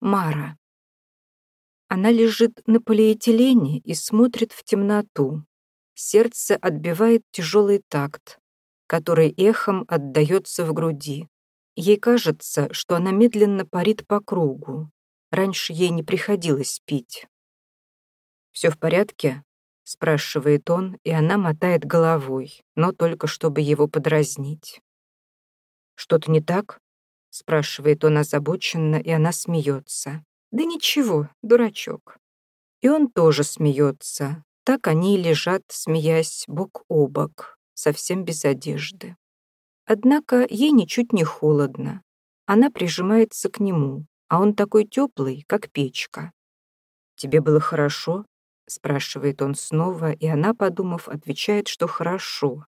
Мара. Она лежит на полиэтилене и смотрит в темноту. Сердце отбивает тяжелый такт, который эхом отдается в груди. Ей кажется, что она медленно парит по кругу. Раньше ей не приходилось пить. «Все в порядке?» — спрашивает он, и она мотает головой, но только чтобы его подразнить. «Что-то не так?» — спрашивает он озабоченно, и она смеется. «Да ничего, дурачок». И он тоже смеется. Так они и лежат, смеясь бок о бок, совсем без одежды. Однако ей ничуть не холодно. Она прижимается к нему, а он такой теплый, как печка. «Тебе было хорошо?» — спрашивает он снова, и она, подумав, отвечает, что хорошо,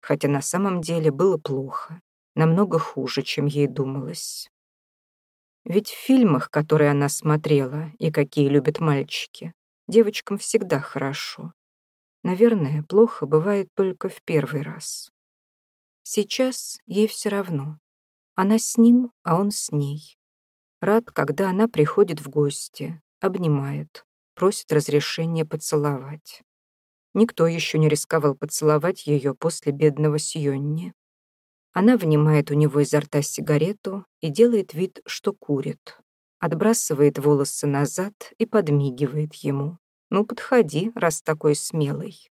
хотя на самом деле было плохо намного хуже, чем ей думалось. Ведь в фильмах, которые она смотрела и какие любят мальчики, девочкам всегда хорошо. Наверное, плохо бывает только в первый раз. Сейчас ей все равно. Она с ним, а он с ней. Рад, когда она приходит в гости, обнимает, просит разрешения поцеловать. Никто еще не рисковал поцеловать ее после бедного Сьонни. Она вынимает у него изо рта сигарету и делает вид, что курит. Отбрасывает волосы назад и подмигивает ему. «Ну, подходи, раз такой смелый».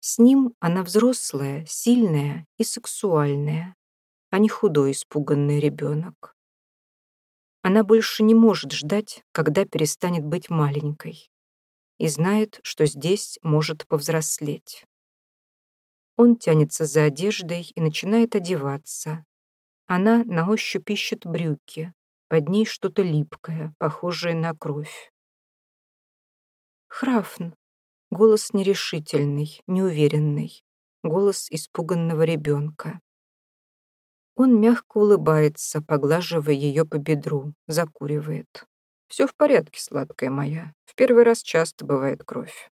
С ним она взрослая, сильная и сексуальная, а не худой испуганный ребенок. Она больше не может ждать, когда перестанет быть маленькой, и знает, что здесь может повзрослеть. Он тянется за одеждой и начинает одеваться. Она на ощупь ищет брюки. Под ней что-то липкое, похожее на кровь. Храфн. Голос нерешительный, неуверенный. Голос испуганного ребенка. Он мягко улыбается, поглаживая ее по бедру, закуривает. «Все в порядке, сладкая моя. В первый раз часто бывает кровь».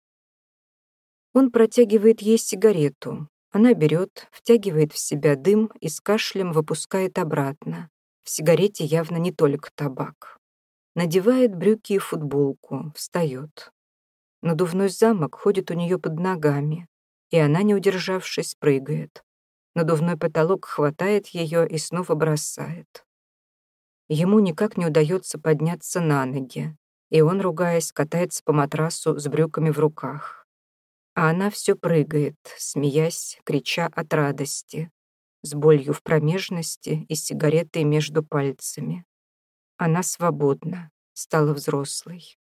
Он протягивает ей сигарету, она берет, втягивает в себя дым и с кашлем выпускает обратно. В сигарете явно не только табак. Надевает брюки и футболку, встает. Надувной замок ходит у нее под ногами, и она, не удержавшись, прыгает. Надувной потолок хватает ее и снова бросает. Ему никак не удается подняться на ноги, и он, ругаясь, катается по матрасу с брюками в руках. А она все прыгает, смеясь, крича от радости, с болью в промежности и сигаретой между пальцами. Она свободна, стала взрослой.